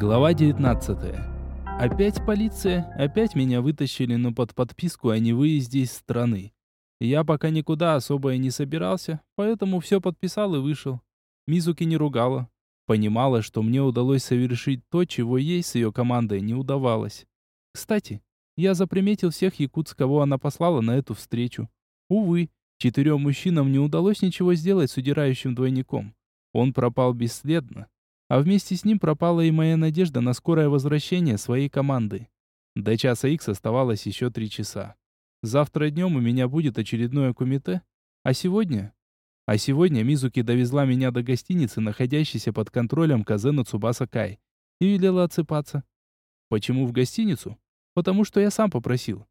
Глава 19. Опять полиция, опять меня вытащили, но под подписку о невыезде из страны. Я пока никуда особо и не собирался, поэтому все подписал и вышел. Мизуки не ругала. Понимала, что мне удалось совершить то, чего ей с ее командой не удавалось. Кстати, я заприметил всех якутс, кого она послала на эту встречу. Увы, четырем мужчинам не удалось ничего сделать с удирающим двойником. Он пропал бесследно, а вместе с ним пропала и моя надежда на скорое возвращение своей команды. До часа Х оставалось еще три часа. Завтра днем у меня будет очередное кумите, а сегодня... А сегодня Мизуки довезла меня до гостиницы, находящейся под контролем Казена Цубаса Кай, и велела отсыпаться. Почему в гостиницу? Потому что я сам попросил.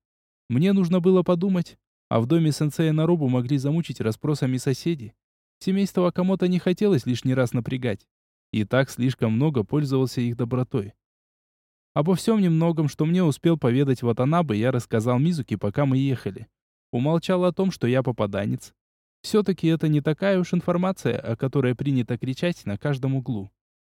Мне нужно было подумать, а в доме сенсея Нарубу могли замучить расспросами соседи. Семейство Акамото не хотелось лишний раз напрягать и так слишком много пользовался их добротой. Обо всем немногом, что мне успел поведать Ватанабе, я рассказал Мизуки, пока мы ехали. Умолчал о том, что я попаданец. Все-таки это не такая уж информация, о которой принято кричать на каждом углу.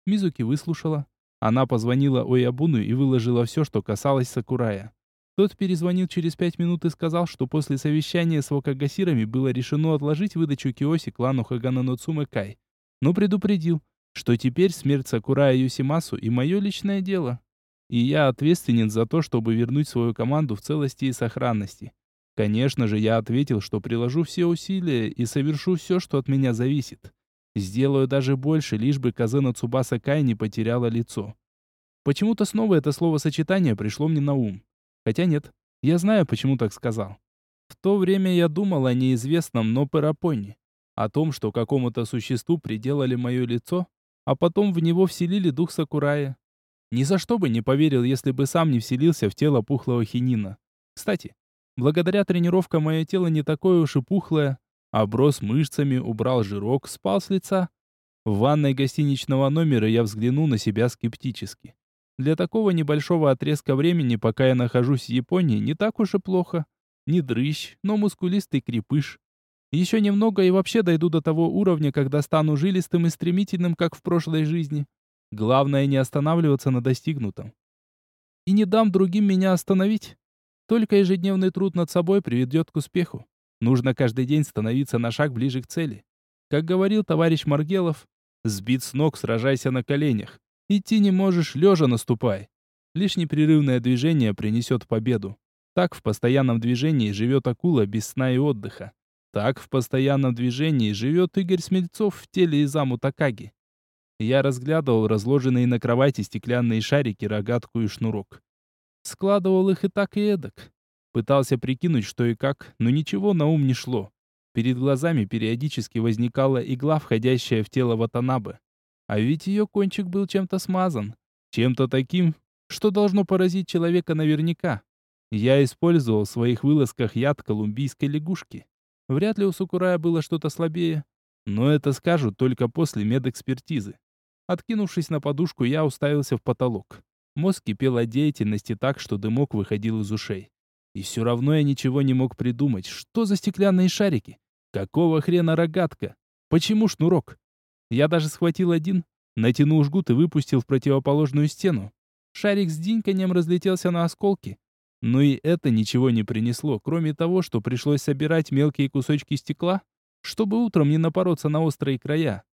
Мизуки выслушала. Она позвонила Оябуну и выложила все, что касалось Сакурая. Тот перезвонил через пять минут и сказал, что после совещания с Вакагасирами было решено отложить выдачу Киоси клану Хагана Ноцумэ Кай. Но предупредил, что теперь смерть Сакурая Юсимасу и мое личное дело. И я ответственен за то, чтобы вернуть свою команду в целости и сохранности. Конечно же, я ответил, что приложу все усилия и совершу все, что от меня зависит. Сделаю даже больше, лишь бы Казена Цубаса Кай не потеряла лицо. Почему-то снова это словосочетание пришло мне на ум. Хотя нет, я знаю, почему так сказал. В то время я думал о неизвестном, но Парапоне. О том, что какому-то существу приделали мое лицо, а потом в него вселили дух Сакурая. Ни за что бы не поверил, если бы сам не вселился в тело пухлого хинина. Кстати, благодаря тренировкам мое тело не такое уж и пухлое, оброс мышцами, убрал жирок, спал с лица. В ванной гостиничного номера я взглянул на себя скептически. Для такого небольшого отрезка времени, пока я нахожусь в Японии, не так уж и плохо. Не дрыщ, но мускулистый крепыш. Еще немного и вообще дойду до того уровня, когда стану жилистым и стремительным, как в прошлой жизни. Главное не останавливаться на достигнутом. И не дам другим меня остановить. Только ежедневный труд над собой приведет к успеху. Нужно каждый день становиться на шаг ближе к цели. Как говорил товарищ Маргелов, сбит с ног сражайся на коленях. Идти не можешь, лежа наступай. Лишь непрерывное движение принесет победу. Так в постоянном движении живет акула без сна и отдыха. Так в постоянном движении живет Игорь Смельцов в теле Изаму Такаги. Я разглядывал разложенные на кровати стеклянные шарики, рогатку и шнурок. Складывал их и так, и эдак. Пытался прикинуть, что и как, но ничего на ум не шло. Перед глазами периодически возникала игла, входящая в тело Ватанабе. А ведь ее кончик был чем-то смазан. Чем-то таким, что должно поразить человека наверняка. Я использовал в своих вылазках яд колумбийской лягушки. Вряд ли у Сукурая было что-то слабее, но это скажут только после медэкспертизы. Откинувшись на подушку, я уставился в потолок. Мозг кипел от деятельности так, что дымок выходил из ушей. И все равно я ничего не мог придумать. Что за стеклянные шарики? Какого хрена рогатка? Почему шнурок? Я даже схватил один, натянул жгут и выпустил в противоположную стену. Шарик с диньканьем разлетелся на осколки, но и это ничего не принесло, кроме того, что пришлось собирать мелкие кусочки стекла, чтобы утром не напороться на острые края.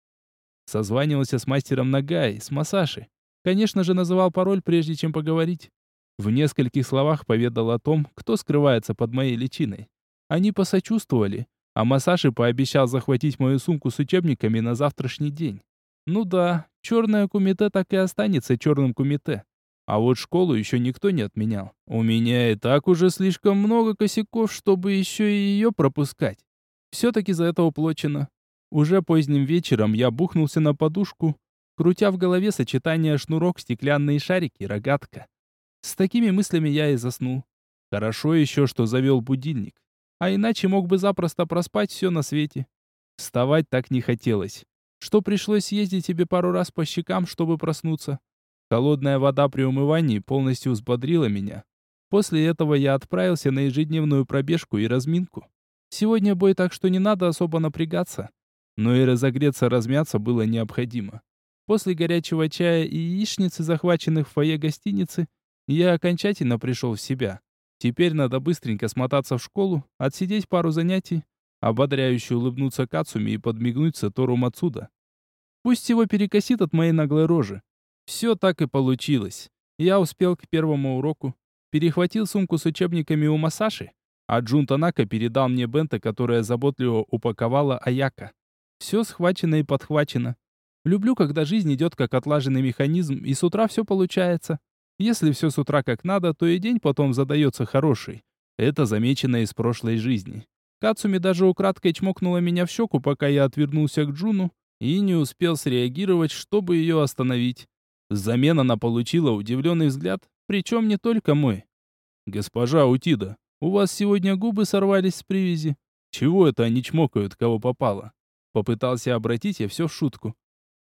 Созванивался с мастером Нагай, с Масаши. Конечно же, называл пароль, прежде чем поговорить. В нескольких словах поведал о том, кто скрывается под моей личиной. Они посочувствовали, а Масаши пообещал захватить мою сумку с учебниками на завтрашний день. Ну да, черное кумите так и останется черным кумите. А вот школу еще никто не отменял. У меня и так уже слишком много косяков, чтобы еще и ее пропускать. Все-таки за это уплочено. Уже поздним вечером я бухнулся на подушку, крутя в голове сочетание шнурок, стеклянные шарики, рогатка. С такими мыслями я и заснул. Хорошо еще, что завел будильник. А иначе мог бы запросто проспать все на свете. Вставать так не хотелось. Что пришлось ездить тебе пару раз по щекам, чтобы проснуться. Холодная вода при умывании полностью взбодрила меня. После этого я отправился на ежедневную пробежку и разминку. Сегодня бой, так что не надо особо напрягаться. Но и разогреться, размяться было необходимо. После горячего чая и яичницы, захваченных в фойе гостиницы, я окончательно пришел в себя. Теперь надо быстренько смотаться в школу, отсидеть пару занятий, ободряюще улыбнуться Кацуми и подмигнуть Сатору Мацуда. Пусть его перекосит от моей наглой рожи. Все так и получилось. Я успел к первому уроку, перехватил сумку с учебниками у Масаши, а Джун Танака передал мне бента, которая заботливо упаковала Аяка. Все схвачено и подхвачено. Люблю, когда жизнь идет как отлаженный механизм, и с утра все получается. Если все с утра как надо, то и день потом задается хороший. Это замечено из прошлой жизни. Кацуми даже украдкой чмокнула меня в щеку, пока я отвернулся к Джуну, и не успел среагировать, чтобы ее остановить. Взамен она получила удивленный взгляд, причем не только мой. «Госпожа Утида, у вас сегодня губы сорвались с привязи. Чего это они чмокают, кого попало?» Попытался обратить я все в шутку.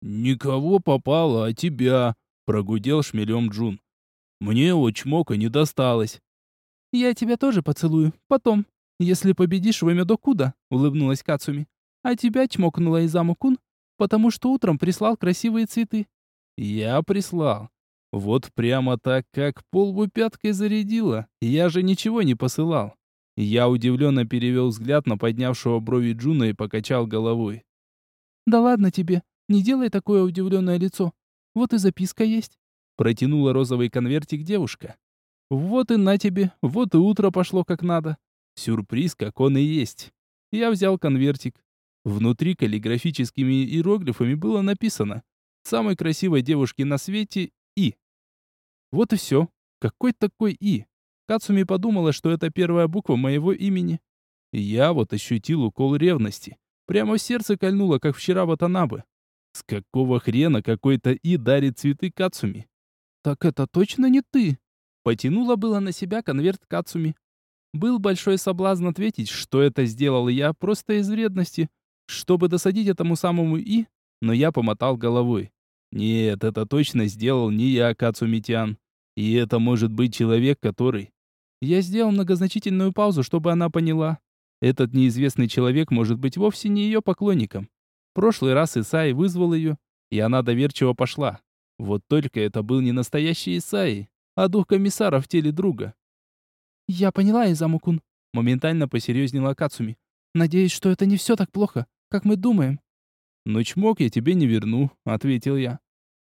«Никого попало, а тебя», — прогудел шмелем Джун. «Мне от чмока не досталось». «Я тебя тоже поцелую. Потом, если победишь в Эмедо Куда», — улыбнулась Кацуми. «А тебя чмокнула Изаму Кун, потому что утром прислал красивые цветы». «Я прислал. Вот прямо так, как полбу пяткой зарядила. Я же ничего не посылал». Я удивленно перевел взгляд на поднявшего брови Джуна и покачал головой. «Да ладно тебе, не делай такое удивленное лицо. Вот и записка есть». Протянула розовый конвертик девушка. «Вот и на тебе, вот и утро пошло как надо. Сюрприз, как он и есть». Я взял конвертик. Внутри каллиграфическими иероглифами было написано «Самой красивой девушке на свете И». Вот и все. Какой такой И? Кацуми подумала, что это первая буква моего имени. я вот ощутил укол ревности. Прямо в сердце кольнуло, как вчера в Атанабе. С какого хрена какой-то И дарит цветы Кацуми? «Так это точно не ты?» Потянула было на себя конверт Кацуми. Был большой соблазн ответить, что это сделал я просто из вредности, чтобы досадить этому самому И, но я помотал головой. Нет, это точно сделал не я, Кацумитян. И это может быть человек, который... Я сделал многозначительную паузу, чтобы она поняла. Этот неизвестный человек может быть вовсе не ее поклонником. Прошлый раз Исаи вызвал ее, и она доверчиво пошла. Вот только это был не настоящий Исаи, а дух комиссара в теле друга. «Я поняла, Изамукун», — моментально посерьезнела Кацуми. «Надеюсь, что это не все так плохо, как мы думаем». «Но чмок я тебе не верну», — ответил я.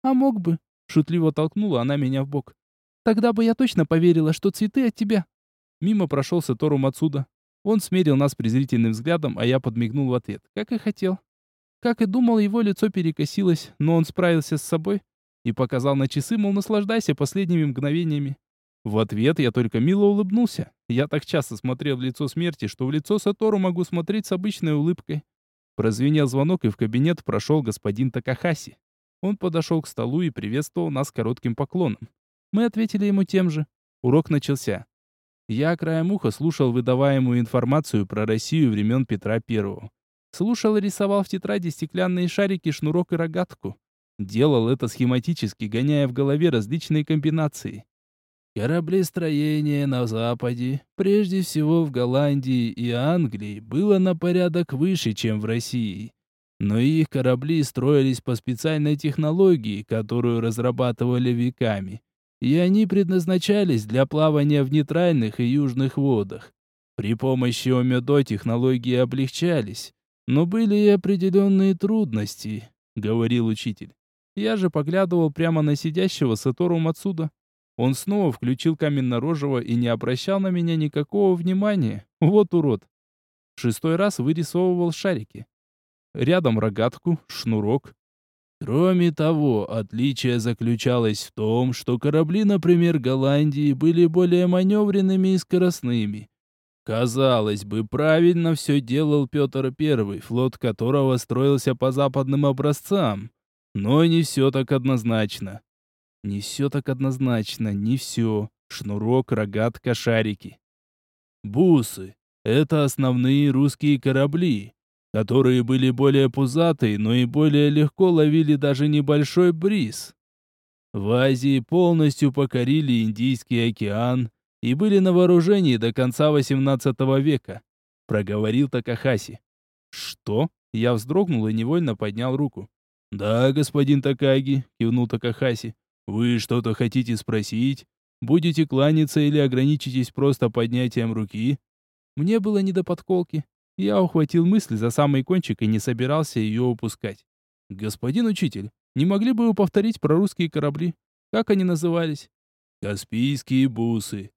«А мог бы», — шутливо толкнула она меня в бок. Тогда бы я точно поверила, что цветы от тебя. Мимо прошелся Тору Мацуда. Он смерил нас презрительным взглядом, а я подмигнул в ответ, как и хотел. Как и думал, его лицо перекосилось, но он справился с собой и показал на часы, мол, наслаждайся последними мгновениями. В ответ я только мило улыбнулся. Я так часто смотрел в лицо смерти, что в лицо Сатору могу смотреть с обычной улыбкой. Прозвенел звонок, и в кабинет прошел господин Такахаси. Он подошел к столу и приветствовал нас коротким поклоном. Мы ответили ему тем же. Урок начался. Я краем уха слушал выдаваемую информацию про Россию времен Петра I. Слушал и рисовал в тетради стеклянные шарики, шнурок и рогатку. Делал это схематически, гоняя в голове различные комбинации. Кораблестроение на Западе, прежде всего в Голландии и Англии, было на порядок выше, чем в России. Но их корабли строились по специальной технологии, которую разрабатывали веками и они предназначались для плавания в нейтральных и южных водах. При помощи омедо технологии облегчались, но были и определенные трудности, говорил учитель. Я же поглядывал прямо на сидящего Сатору Мацуда. Он снова включил каменно-рожего и не обращал на меня никакого внимания. Вот урод. Шестой раз вырисовывал шарики. Рядом рогатку, шнурок, Кроме того, отличие заключалось в том, что корабли, например, Голландии, были более маневренными и скоростными. Казалось бы, правильно все делал Петр I, флот которого строился по западным образцам. Но не все так однозначно. Не все так однозначно, не все. Шнурок, рогатка, шарики. Бусы — это основные русские корабли, которые были более пузатые, но и более легко ловили даже небольшой бриз. В Азии полностью покорили Индийский океан и были на вооружении до конца XVIII века, проговорил Такахаси. Что? Я вздрогнул и невольно поднял руку. «Да, господин Такаги», — кивнул Такахаси. «Вы что-то хотите спросить? Будете кланяться или ограничитесь просто поднятием руки?» Мне было не до подколки. Я ухватил мысль за самый кончик и не собирался ее упускать. «Господин учитель, не могли бы вы повторить про русские корабли? Как они назывались?» «Каспийские бусы».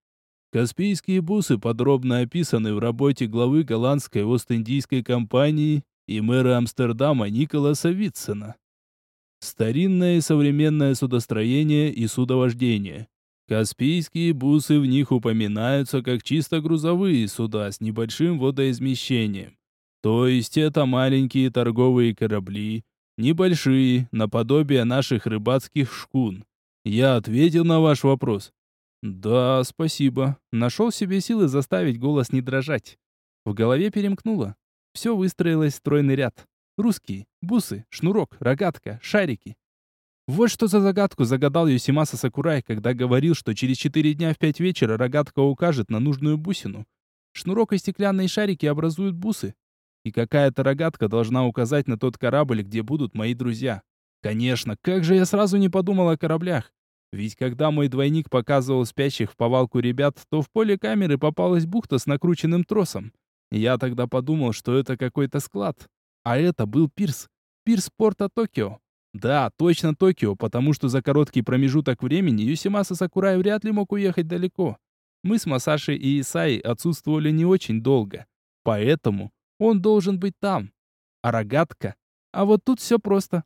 Каспийские бусы подробно описаны в работе главы голландской Ост-Индийской компании и мэра Амстердама Николаса Витсона. Старинное и современное судостроение и судовождение. Каспийские бусы в них упоминаются как чисто грузовые суда с небольшим водоизмещением. То есть это маленькие торговые корабли, небольшие, наподобие наших рыбацких шкун. Я ответил на ваш вопрос. Да, спасибо. Нашел себе силы заставить голос не дрожать. В голове перемкнуло. Все выстроилось в стройный ряд. Русские, бусы, шнурок, рогатка, шарики. Вот что за загадку загадал Юсимаса Сакурай, когда говорил, что через четыре дня в пять вечера рогатка укажет на нужную бусину. Шнурок и стеклянные шарики образуют бусы. И какая-то рогатка должна указать на тот корабль, где будут мои друзья. Конечно, как же я сразу не подумал о кораблях. Ведь когда мой двойник показывал спящих в повалку ребят, то в поле камеры попалась бухта с накрученным тросом. Я тогда подумал, что это какой-то склад. А это был пирс. Пирс порта Токио. Да, точно Токио, потому что за короткий промежуток времени Юсимаса Сакурай вряд ли мог уехать далеко. Мы с Масашей и Исаи отсутствовали не очень долго. Поэтому он должен быть там. А рогатка? А вот тут все просто.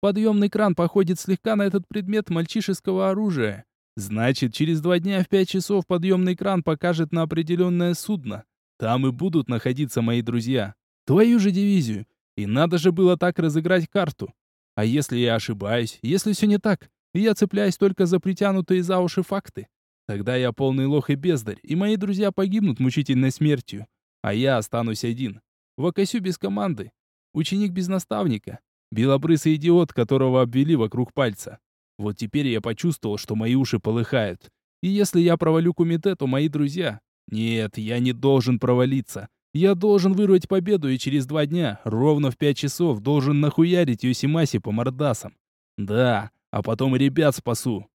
Подъемный кран походит слегка на этот предмет мальчишеского оружия. Значит, через два дня в пять часов подъемный кран покажет на определенное судно. Там и будут находиться мои друзья. Твою же дивизию. И надо же было так разыграть карту. А если я ошибаюсь, если все не так, и я цепляюсь только за притянутые за уши факты, тогда я полный лох и бездарь, и мои друзья погибнут мучительной смертью, а я останусь один. В Акасю без команды, ученик без наставника, белобрысый идиот, которого обвели вокруг пальца. Вот теперь я почувствовал, что мои уши полыхают. И если я провалю кумите, то мои друзья... Нет, я не должен провалиться. Я должен вырвать победу и через два дня, ровно в пять часов, должен нахуярить Йосимаси по мордасам. Да, а потом ребят спасу.